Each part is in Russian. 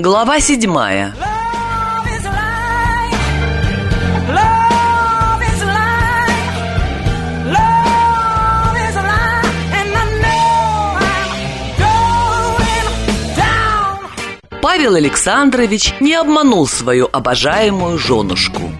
Глава седьмая. Павел Александрович не обманул свою обожаемую женушку.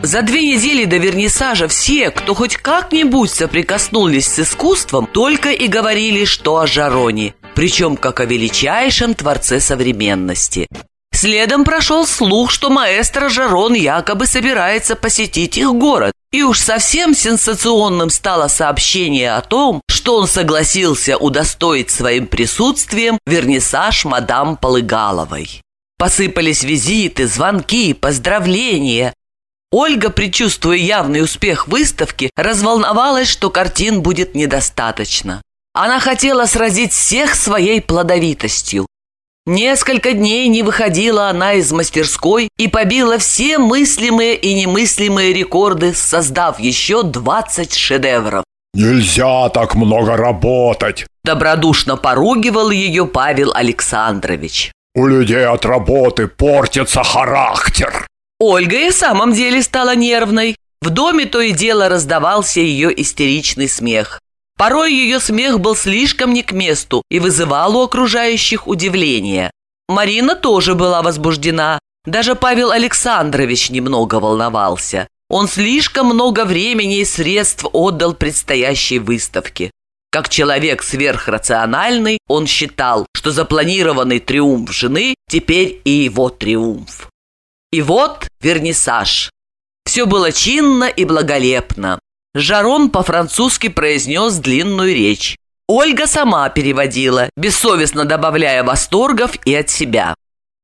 За две недели до вернисажа все, кто хоть как-нибудь соприкоснулись с искусством, только и говорили, что о Жароне, причем как о величайшем творце современности. Следом прошел слух, что маэстро Жарон якобы собирается посетить их город. И уж совсем сенсационным стало сообщение о том, что он согласился удостоить своим присутствием вернисаж мадам Полыгаловой. Посыпались визиты, звонки, поздравления. Ольга, предчувствуя явный успех выставки, разволновалась, что картин будет недостаточно. Она хотела сразить всех своей плодовитостью. Несколько дней не выходила она из мастерской и побила все мыслимые и немыслимые рекорды, создав еще 20 шедевров. Нельзя так много работать. Добродушно поругивал ее Павел Александрович. У людей от работы портится характер. Ольга и в самом деле стала нервной. В доме то и дело раздавался ее истеричный смех. Порой ее смех был слишком не к месту и вызывал у окружающих удивление. Марина тоже была возбуждена. Даже Павел Александрович немного волновался. Он слишком много времени и средств отдал предстоящей выставке. Как человек сверхрациональный, он считал, что запланированный триумф жены теперь и его триумф. И вот вернисаж. Все было чинно и благолепно. Жарон по-французски произнес длинную речь. Ольга сама переводила, бессовестно добавляя восторгов и от себя.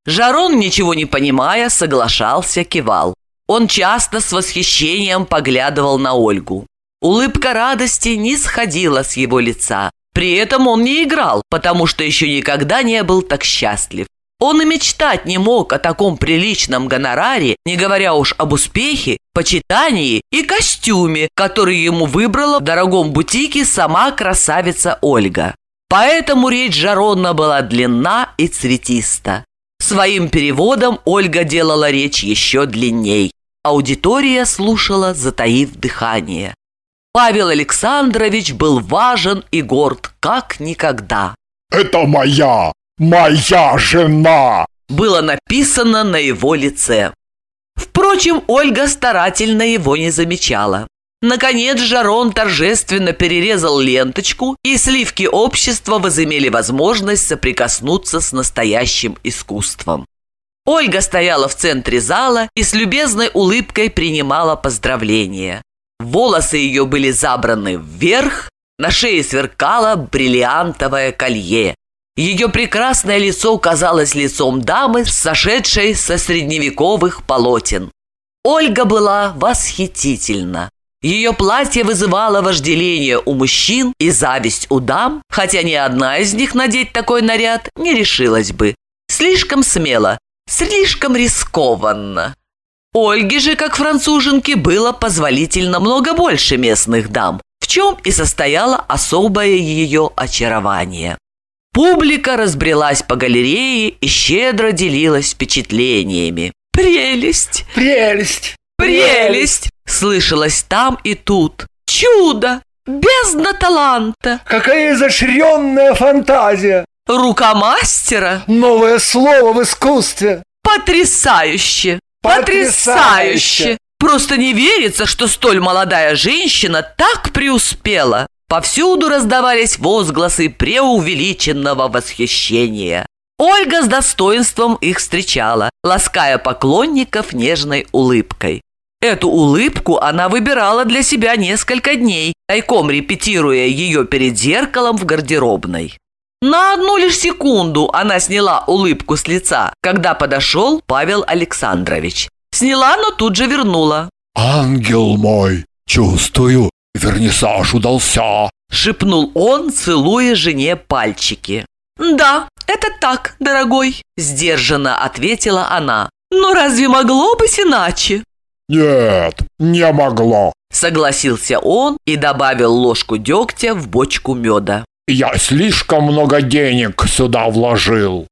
Жарон, ничего не понимая, соглашался, кивал. Он часто с восхищением поглядывал на Ольгу. Улыбка радости не сходила с его лица. При этом он не играл, потому что еще никогда не был так счастлив. Он и мечтать не мог о таком приличном гонораре, не говоря уж об успехе, почитании и костюме, который ему выбрала в дорогом бутике сама красавица Ольга. Поэтому речь Жаронна была длинна и цветиста. Своим переводом Ольга делала речь еще длинней. Аудитория слушала, затаив дыхание. Павел Александрович был важен и горд, как никогда. Это моя, моя жена. Было написано на его лице. Впрочем, Ольга старательно его не замечала. Наконец Жарон торжественно перерезал ленточку, и сливки общества возымели возможность соприкоснуться с настоящим искусством. Ольга стояла в центре зала и с любезной улыбкой принимала поздравления. Волосы ее были забраны вверх, на шее сверкало бриллиантовое колье. Ее прекрасное лицо казалось лицом дамы, сошедшей со средневековых полотен. Ольга была восхитительна. Ее платье вызывало вожделение у мужчин и зависть у дам, хотя ни одна из них надеть такой наряд не решилась бы. Слишком смело, слишком рискованно. Ольге же, как француженке, было позволительно много больше местных дам, в чем и состояло особое ее очарование. Публика разбрелась по галерее и щедро делилась впечатлениями. «Прелесть! Прелесть. Прелесть!» слышалось там и тут. «Чудо! Бездна таланта! Какая изощренная фантазия! Рука мастера! Новое слово в искусстве! Потрясающе! Потрясающе! Просто не верится, что столь молодая женщина так преуспела. Повсюду раздавались возгласы преувеличенного восхищения. Ольга с достоинством их встречала, лаская поклонников нежной улыбкой. Эту улыбку она выбирала для себя несколько дней, тайком репетируя ее перед зеркалом в гардеробной. На одну лишь секунду она сняла улыбку с лица, когда подошел Павел Александрович. Сняла, но тут же вернула. Ангел мой, чувствую, вернисаж удался. Шепнул он, целуя жене пальчики. «Да, это так, дорогой», – сдержанно ответила она. «Но разве могло быть иначе?» Нет, не могло. Согласился он и добавил ложку дегтя в бочку меда. Я слишком много денег сюда вложил.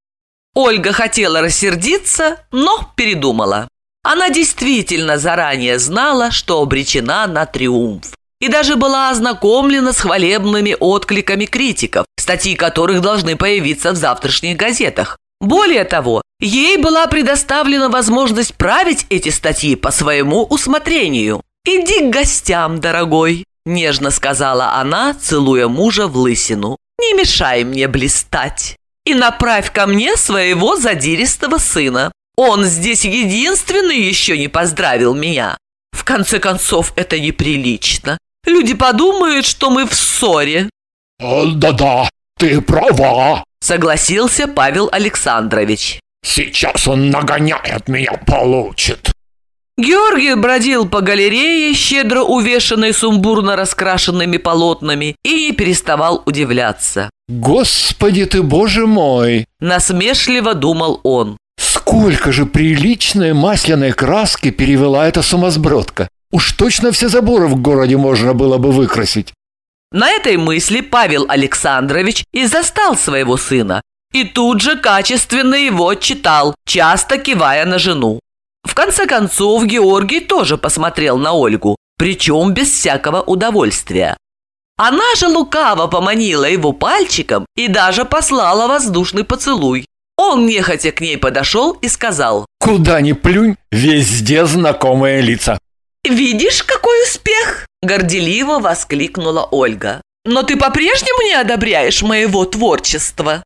Ольга хотела рассердиться, но передумала. Она действительно заранее знала, что обречена на триумф. И даже была ознакомлена с хвалебными откликами критиков, статьи которых должны появиться в завтрашних газетах. Более того, ей была предоставлена возможность править эти статьи по своему усмотрению. «Иди к гостям, дорогой», – нежно сказала она, целуя мужа в лысину. «Не мешай мне блистать. И направь ко мне своего задиристого сына. Он здесь единственный еще не поздравил меня. В конце концов, это неприлично. Люди подумают, что мы в ссоре», Да-да, ты права. согласился Павел Александрович. Сейчас он нагоняет меня, получит. Георгий бродил по галерее, щедро увешанной сумбурно раскрашенными полотнами, и не переставал удивляться. Господи ты, боже мой! Насмешливо думал он. Сколько же приличной масляной краски перевела эта сумасбродка! Уж точно все заборы в городе можно было бы выкрасить. На этой мысли Павел Александрович и застал своего сына, и тут же качественно его читал, часто кивая на жену. В конце концов, Георгий тоже посмотрел на Ольгу, причем без всякого удовольствия. Она же лукаво поманила его пальчиком и даже послала воздушный поцелуй. Он нехотя к ней подошел и сказал, Куда ни плюнь, везде знакомые лица. «Видишь, какой успех!» – горделиво воскликнула Ольга. «Но ты по-прежнему не одобряешь моего творчества?»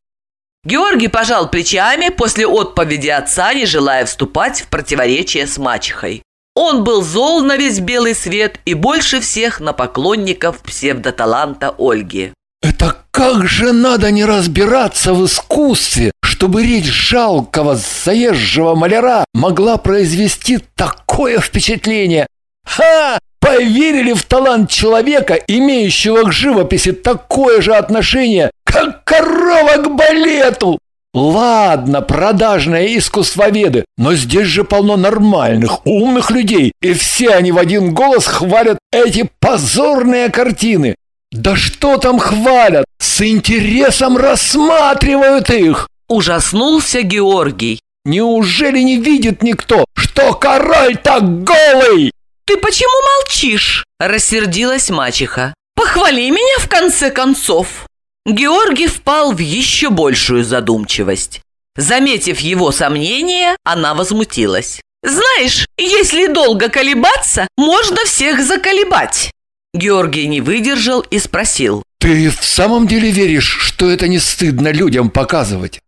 Георгий пожал плечами после отповеди отца, не желая вступать в противоречие с мачехой. Он был зол на весь белый свет и больше всех на поклонников псевдоталанта Ольги. Это как же надо не разбираться в искусстве, чтобы речь жалкого заезжего маляра могла произвести такое впечатление. Ха! Поверили в талант человека, имеющего к живописи такое же отношение, как корова к балету. Ладно, продажные искусствоведы, но здесь же полно нормальных, умных людей, и все они в один голос хвалят эти позорные картины. Да что там хвалят? С интересом рассматривают их. Ужаснулся Георгий. Неужели не видит никто, что король так голый? «Ты почему молчишь?» – рассердилась мачеха. «Похвали меня в конце концов!» Георгий впал в еще большую задумчивость. Заметив его сомнения, она возмутилась. «Знаешь, если долго колебаться, можно всех заколебать!» Георгий не выдержал и спросил. Ты в самом деле веришь, что это не стыдно людям показывать?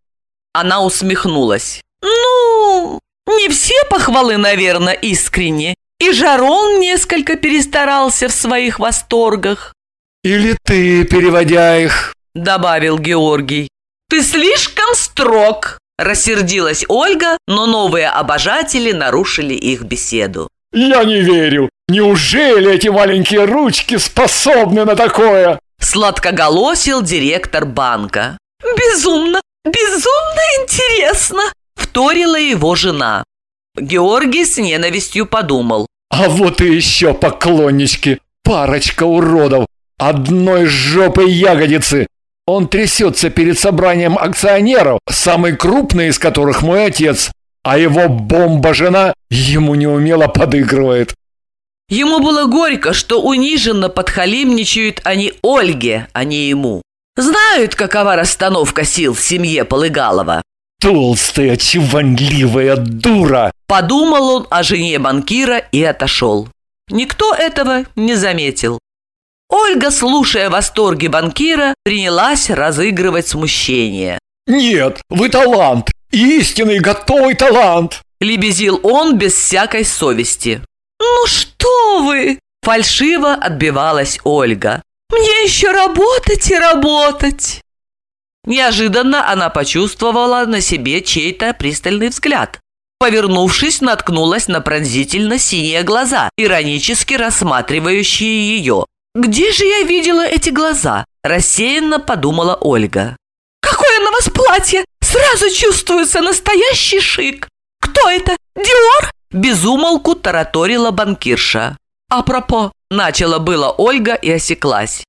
Она усмехнулась. «Ну, не все похвалы, наверное, искренне. И Жарон несколько перестарался в своих восторгах», Или ты, переводя их? добавил Георгий. «Ты слишком строг», рассердилась Ольга, но новые обожатели нарушили их беседу. Я не верю. Неужели эти маленькие ручки способны на такое? Сладкоголосил директор банка. «Безумно, безумно интересно!» Вторила его жена. Георгий с ненавистью подумал. А вот и еще поклоннички. Парочка уродов. Одной жопой ягодицы. Он трясется перед собранием акционеров, самый крупный из которых мой отец, а его бомба-жена ему неумело подыгрывает. Ему было горько, что униженно подхалимничают они Ольге, а не ему. Знают, какова расстановка сил в семье Полыгалова. Толстая, чванливая дура. Подумал он о жене банкира и отошел. Никто этого не заметил. Ольга, слушая восторги банкира, принялась разыгрывать смущение. Нет, вы талант. Истинный готовый талант. Лебезил он без всякой совести. «Ну что вы!» – фальшиво отбивалась Ольга. «Мне еще работать и работать!» Неожиданно она почувствовала на себе чей-то пристальный взгляд. Повернувшись, наткнулась на пронзительно синие глаза, иронически рассматривающие ее. «Где же я видела эти глаза?» – рассеянно подумала Ольга. «Какое на вас платье! Сразу чувствуется настоящий шик! Кто это? Диор?» Безумолку тараторила банкирша. «Апропо!» – начала было Ольга и осеклась.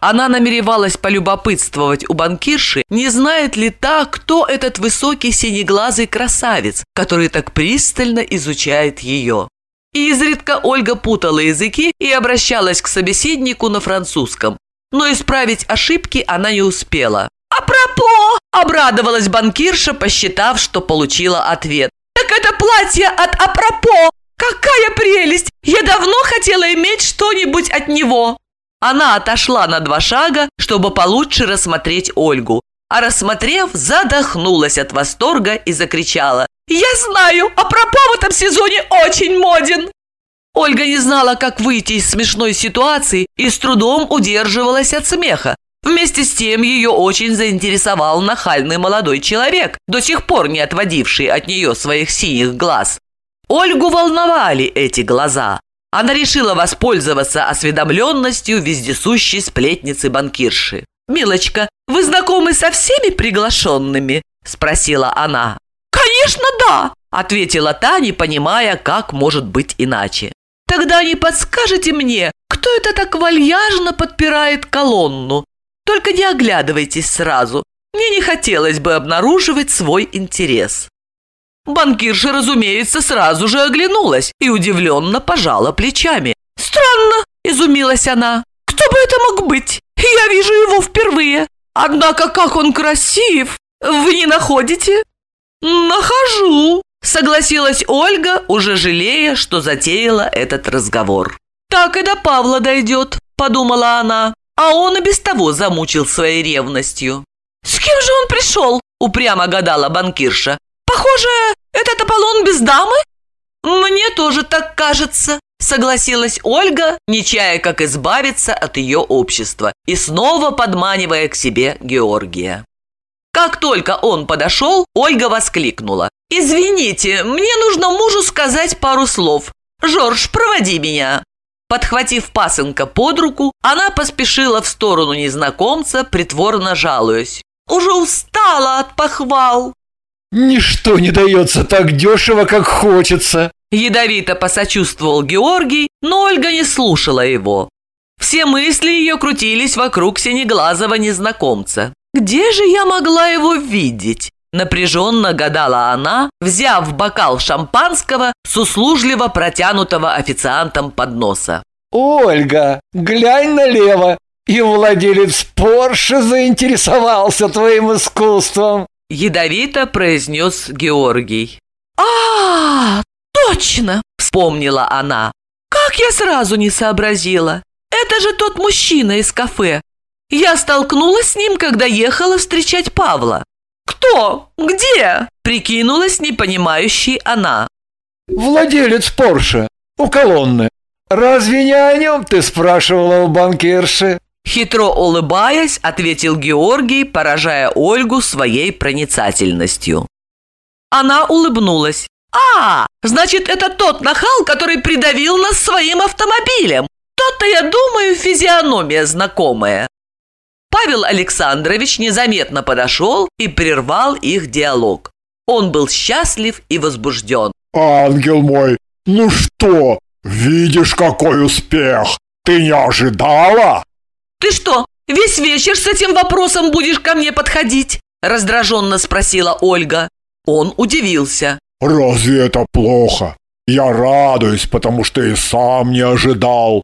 Она намеревалась полюбопытствовать у банкирши, не знает ли та, кто этот высокий синеглазый красавец, который так пристально изучает ее. И изредка Ольга путала языки и обращалась к собеседнику на французском. Но исправить ошибки она не успела. «Апропо!» – обрадовалась банкирша, посчитав, что получила ответ. «Так это платье от Апропо! Какая прелесть! Я давно хотела иметь что-нибудь от него!» Она отошла на два шага, чтобы получше рассмотреть Ольгу, а рассмотрев, задохнулась от восторга и закричала «Я знаю, Апропо в этом сезоне очень моден!» Ольга не знала, как выйти из смешной ситуации и с трудом удерживалась от смеха. Вместе с тем ее очень заинтересовал нахальный молодой человек, до сих пор не отводивший от нее своих синих глаз. Ольгу волновали эти глаза. Она решила воспользоваться осведомленностью вездесущей сплетницы-банкирши. «Милочка, вы знакомы со всеми приглашенными?» – спросила она. «Конечно, да!» – ответила та, не понимая, как может быть иначе. «Тогда не подскажете мне, кто это так вальяжно подпирает колонну? Только не оглядывайтесь сразу. Мне не хотелось бы обнаруживать свой интерес». Банкирша, разумеется, сразу же оглянулась и удивленно пожала плечами. «Странно!» – изумилась она. «Кто бы это мог быть? Я вижу его впервые. Однако как он красив! Вы не находите?» «Нахожу!» – согласилась Ольга, уже жалея, что затеяла этот разговор. «Так и до Павла дойдет», – подумала она, а он и без того замучил своей ревностью. «С кем же он пришел?» – упрямо гадала банкирша. Похоже, этот Аполлон без дамы? Мне тоже так кажется, согласилась Ольга, не чая, как избавиться от ее общества, и снова подманивая к себе Георгия. Как только он подошел, Ольга воскликнула. «Извините, мне нужно мужу сказать пару слов. Жорж, проводи меня». Подхватив пасынка под руку, она поспешила в сторону незнакомца, притворно жалуясь. «Уже устала от похвал!» Ничто не дается так дешево, как хочется. Ядовито посочувствовал Георгий, но Ольга не слушала его. Все мысли ее крутились вокруг синеглазого незнакомца. «Где же я могла его видеть?» Напряженно гадала она, взяв бокал шампанского с услужливо протянутого официантом подноса. Ольга, глянь налево, и владелец Порше заинтересовался твоим искусством. Ядовито произнес Георгий. а, точно!» – вспомнила она. «Как я сразу не сообразила! Это же тот мужчина из кафе. Я столкнулась с ним, когда ехала встречать Павла. «Кто? Где?» – прикинулась непонимающей она. «Владелец Порше, у колонны. Разве не о нем ты спрашивала у банкирши?» Хитро улыбаясь, ответил Георгий, поражая Ольгу своей проницательностью. Она улыбнулась. «А, значит, это тот нахал, который придавил нас своим автомобилем. То-то, я думаю, физиономия знакомая». Павел Александрович незаметно подошел и прервал их диалог. Он был счастлив и возбужден. Ангел мой, ну что, видишь, какой успех? Ты не ожидала? «Ты что, весь вечер с этим вопросом будешь ко мне подходить?» Раздраженно спросила Ольга. Он удивился. Разве это плохо? Я радуюсь, потому что и сам не ожидал.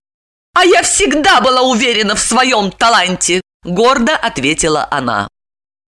«А я всегда была уверена в своем таланте!» Гордо ответила она.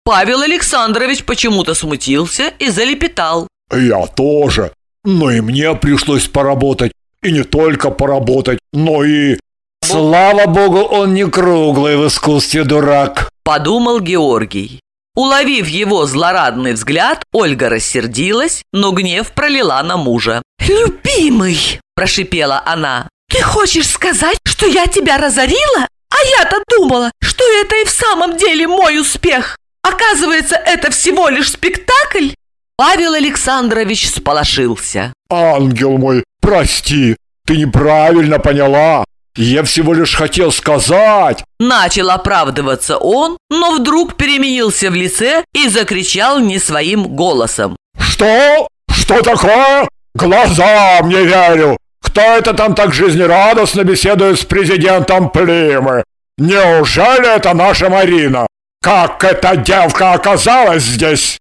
Павел Александрович почему-то смутился и залепетал. Я тоже. Но и мне пришлось поработать. И не только поработать, но и... Слава богу, он не круглый в искусстве дурак. Подумал Георгий. Уловив его злорадный взгляд, Ольга рассердилась, но гнев пролила на мужа. «Любимый!» – прошипела она. «Ты хочешь сказать, что я тебя разорила? А я-то думала, что это и в самом деле мой успех. Оказывается, это всего лишь спектакль?» Павел Александрович сполошился. Ангел мой, прости, ты неправильно поняла. Я всего лишь хотел сказать. Начал оправдываться он, но вдруг переменился в лице и закричал не своим голосом. Что? Что такое? Глазам не верю. Кто это там так жизнерадостно беседует с президентом Плимы? Неужели это наша Марина? Как эта девка оказалась здесь?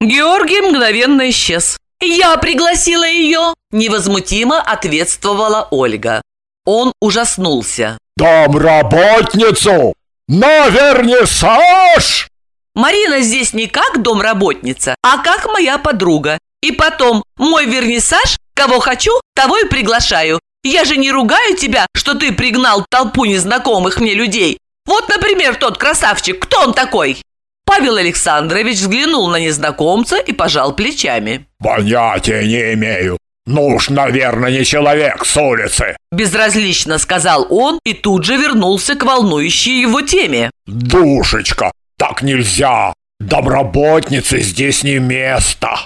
Георгий мгновенно исчез. «Я пригласила ее!» – невозмутимо ответствовала Ольга. Он ужаснулся. Домработницу! На вернисаж! Марина здесь не как домработница, а как моя подруга. И потом, мой вернисаж, кого хочу, того и приглашаю. Я же не ругаю тебя, что ты пригнал толпу незнакомых мне людей. Вот, например, тот красавчик, кто он такой? Павел Александрович взглянул на незнакомца и пожал плечами. Понятия не имею. Ну уж, наверное, не человек с улицы. Безразлично сказал он и тут же вернулся к волнующей его теме. Душечка, так нельзя. Домработнице здесь не место.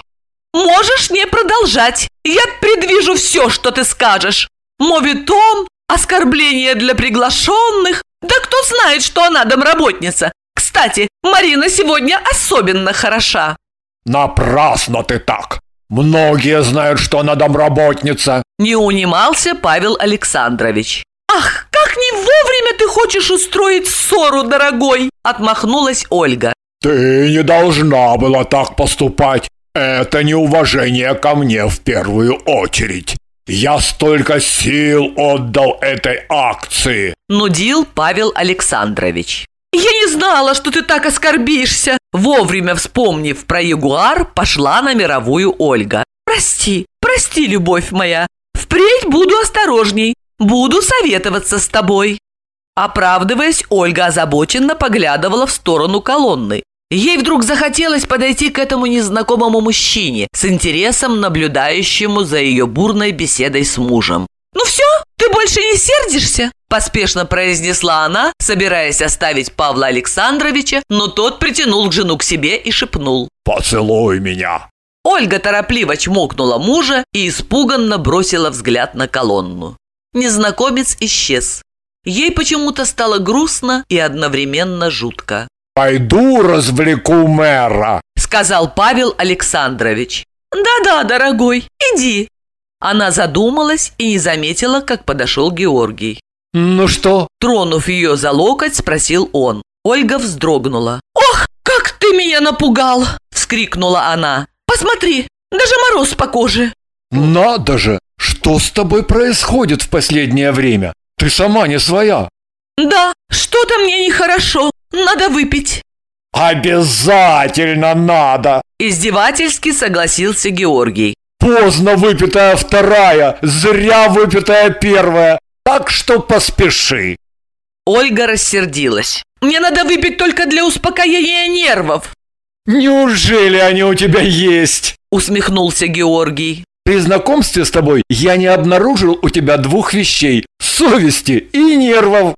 Можешь не продолжать. Я предвижу все, что ты скажешь. Моветон, оскорбление для приглашенных. Да кто знает, что она домработница. Кстати, Марина сегодня особенно хороша. Напрасно ты так. Многие знают, что она домработница. Не унимался Павел Александрович. «Ах, как не вовремя ты хочешь устроить ссору, дорогой!» Отмахнулась Ольга. Ты не должна была так поступать. Это неуважение ко мне в первую очередь. Я столько сил отдал этой акции. Нудил Павел Александрович. «Я не знала, что ты так оскорбишься!» Вовремя вспомнив про ягуар, пошла на мировую Ольга. «Прости, прости, любовь моя. Впредь буду осторожней. Буду советоваться с тобой». Оправдываясь, Ольга озабоченно поглядывала в сторону колонны. Ей вдруг захотелось подойти к этому незнакомому мужчине, с интересом наблюдающему за ее бурной беседой с мужем. «Ну все, ты больше не сердишься?» – поспешно произнесла она, собираясь оставить Павла Александровича, но тот притянул жену к себе и шепнул. Поцелуй меня. Ольга торопливо чмокнула мужа и испуганно бросила взгляд на колонну. Незнакомец исчез. Ей почему-то стало грустно и одновременно жутко. Пойду развлеку мэра. Сказал Павел Александрович. «Да-да, дорогой, иди». Она задумалась и не заметила, как подошел Георгий. Ну что? Тронув ее за локоть, спросил он. Ольга вздрогнула. «Ох, как ты меня напугал!» – вскрикнула она. «Посмотри, даже мороз по коже!» Надо же! Что с тобой происходит в последнее время? Ты сама не своя. «Да, что-то мне нехорошо, надо выпить!» Обязательно надо. Издевательски согласился Георгий. Поздно выпитая вторая, зря выпитая первая. Так что поспеши. Ольга рассердилась. «Мне надо выпить только для успокоения нервов!» Неужели они у тебя есть? Усмехнулся Георгий. При знакомстве с тобой я не обнаружил у тебя двух вещей – совести и нервов.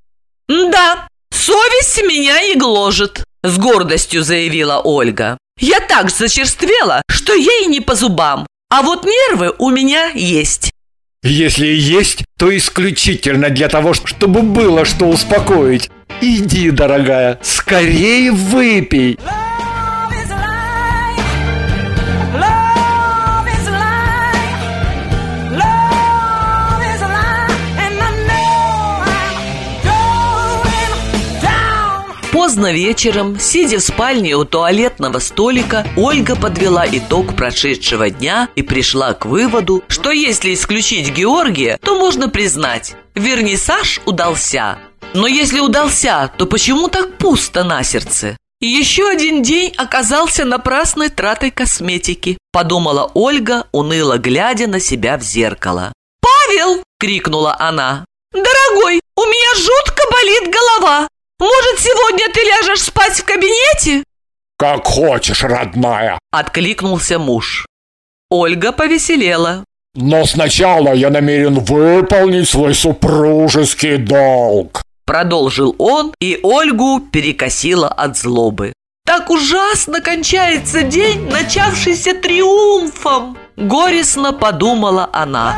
«Да, совесть меня и гложет», – с гордостью заявила Ольга. «Я так зачерствела, что ей не по зубам, а вот нервы у меня есть». Если есть, то исключительно для того, чтобы было что успокоить. Иди, дорогая, скорее выпей. Поздно вечером, сидя в спальне у туалетного столика, Ольга подвела итог прошедшего дня и пришла к выводу, что если исключить Георгия, то можно признать, вернисаж удался. Но если удался, то почему так пусто на сердце? Еще один день оказался напрасной тратой косметики, подумала Ольга, уныло глядя на себя в зеркало. «Павел!» – крикнула она. «Дорогой, у меня жутко болит голова. Может, сегодня ты ляжешь спать в кабинете?» Как хочешь, родная. Откликнулся муж. Ольга повеселела. Но сначала я намерен выполнить свой супружеский долг. Продолжил он, и Ольгу перекосило от злобы. Так ужасно кончается день, начавшийся триумфом! Горестно подумала она.